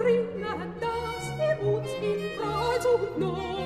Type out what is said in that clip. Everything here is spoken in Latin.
bringt mir das, er uns in Freude und Not.